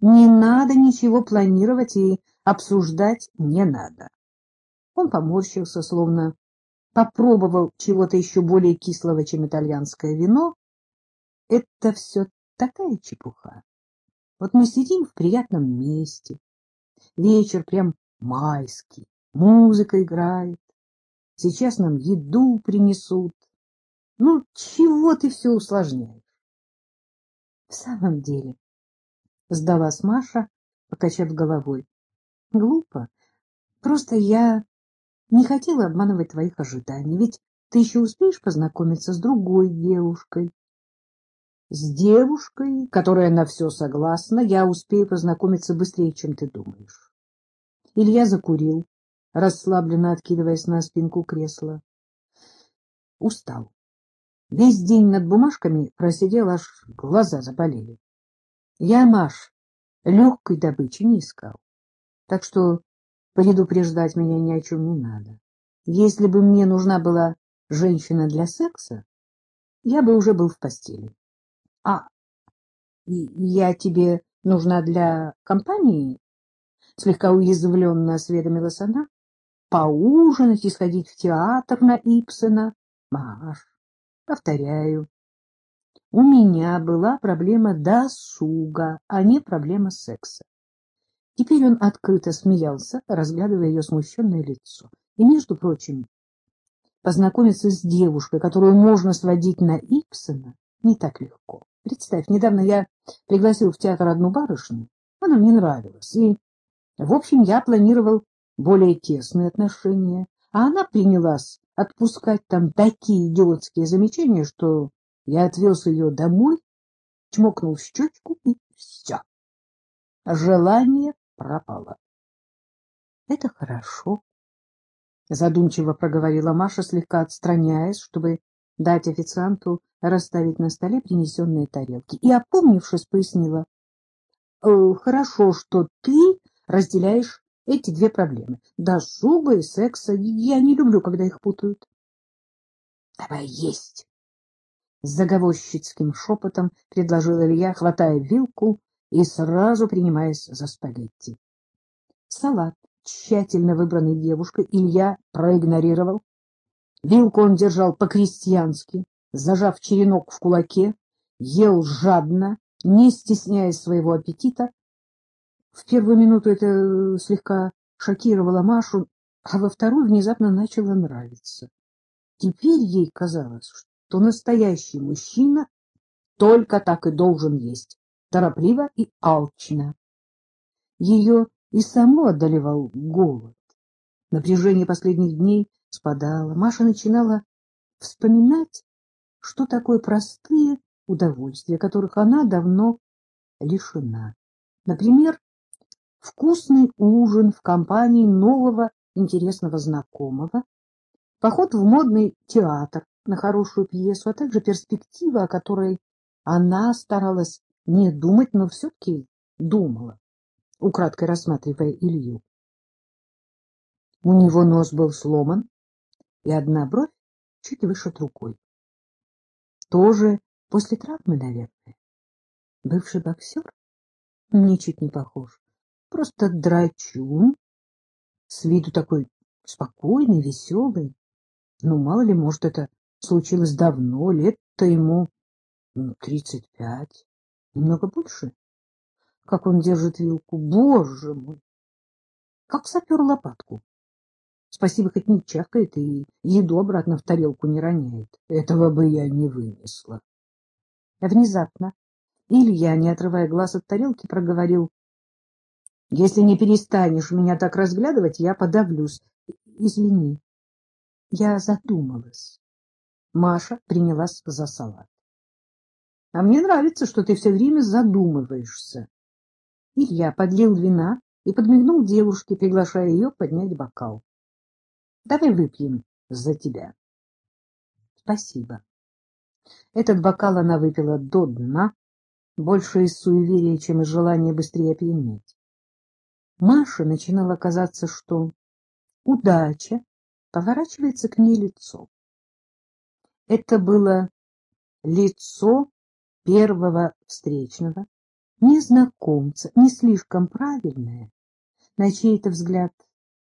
не надо ничего планировать и обсуждать не надо. Он поморщился, словно попробовал чего-то еще более кислого, чем итальянское вино. Это все такая чепуха. Вот мы сидим в приятном месте, вечер прям майский, музыка играет, сейчас нам еду принесут. Ну, чего ты все усложняешь? В самом деле, сдалась Маша, покачав головой. Глупо. Просто я не хотела обманывать твоих ожиданий, ведь ты еще успеешь познакомиться с другой девушкой. С девушкой, которая на все согласна, я успею познакомиться быстрее, чем ты думаешь. Илья закурил, расслабленно откидываясь на спинку кресла. Устал. Весь день над бумажками просидел, аж глаза заболели. Я, Маш, легкой добычи не искал. Так что предупреждать меня ни о чем не надо. Если бы мне нужна была женщина для секса, я бы уже был в постели. А я тебе нужна для компании? Слегка уязвленно осведомилась она. Поужинать и сходить в театр на Ипсена? Маш, повторяю, у меня была проблема досуга, а не проблема секса. Теперь он открыто смеялся, разглядывая ее смущенное лицо. И, между прочим, познакомиться с девушкой, которую можно сводить на Ипсена, не так легко. Представь, недавно я пригласил в театр одну барышню, она мне нравилась, и, в общем, я планировал более тесные отношения, а она принялась отпускать там такие идиотские замечания, что я отвез ее домой, чмокнул в щечку, и все. Желание пропало. — Это хорошо, — задумчиво проговорила Маша, слегка отстраняясь, чтобы дать официанту расставить на столе принесенные тарелки. И, опомнившись, пояснила. «Э, — Хорошо, что ты разделяешь эти две проблемы. Досуга и секса. Я не люблю, когда их путают. — Давай есть! — с заговорщицким шепотом предложил Илья, хватая вилку и сразу принимаясь за спагетти. Салат, тщательно выбранный девушкой, Илья проигнорировал. Вилку он держал по-крестьянски, зажав черенок в кулаке, ел жадно, не стесняясь своего аппетита. В первую минуту это слегка шокировало Машу, а во вторую внезапно начало нравиться. Теперь ей казалось, что настоящий мужчина только так и должен есть, торопливо и алчно. Ее и само одолевал голод. Напряжение последних дней спадало. Маша начинала вспоминать что такое простые удовольствия, которых она давно лишена. Например, вкусный ужин в компании нового интересного знакомого, поход в модный театр на хорошую пьесу, а также перспектива, о которой она старалась не думать, но все-таки думала, украдкой рассматривая Илью. У него нос был сломан, и одна бровь чуть выше другой. Тоже после травмы, наверное. Бывший боксер? Ничуть не похож. Просто драчун. С виду такой спокойный, веселый. Ну, мало ли, может, это случилось давно, лет-то ему ну, тридцать пять. Немного больше. Как он держит вилку, боже мой! Как сапер лопатку. Спасибо, хоть не чавкает и еду обратно в тарелку не роняет. Этого бы я не вынесла. Внезапно Илья, не отрывая глаз от тарелки, проговорил. — Если не перестанешь меня так разглядывать, я подавлюсь. Извини. Я задумалась. Маша принялась за салат. — А мне нравится, что ты все время задумываешься. Илья подлил вина и подмигнул девушке, приглашая ее поднять бокал. Давай выпьем за тебя. Спасибо. Этот бокал она выпила до дна, больше из суеверия, чем из желания быстрее опьянеть. Маше начинало казаться, что удача поворачивается к ней лицом. Это было лицо первого встречного, незнакомца, не слишком правильное, на чей-то взгляд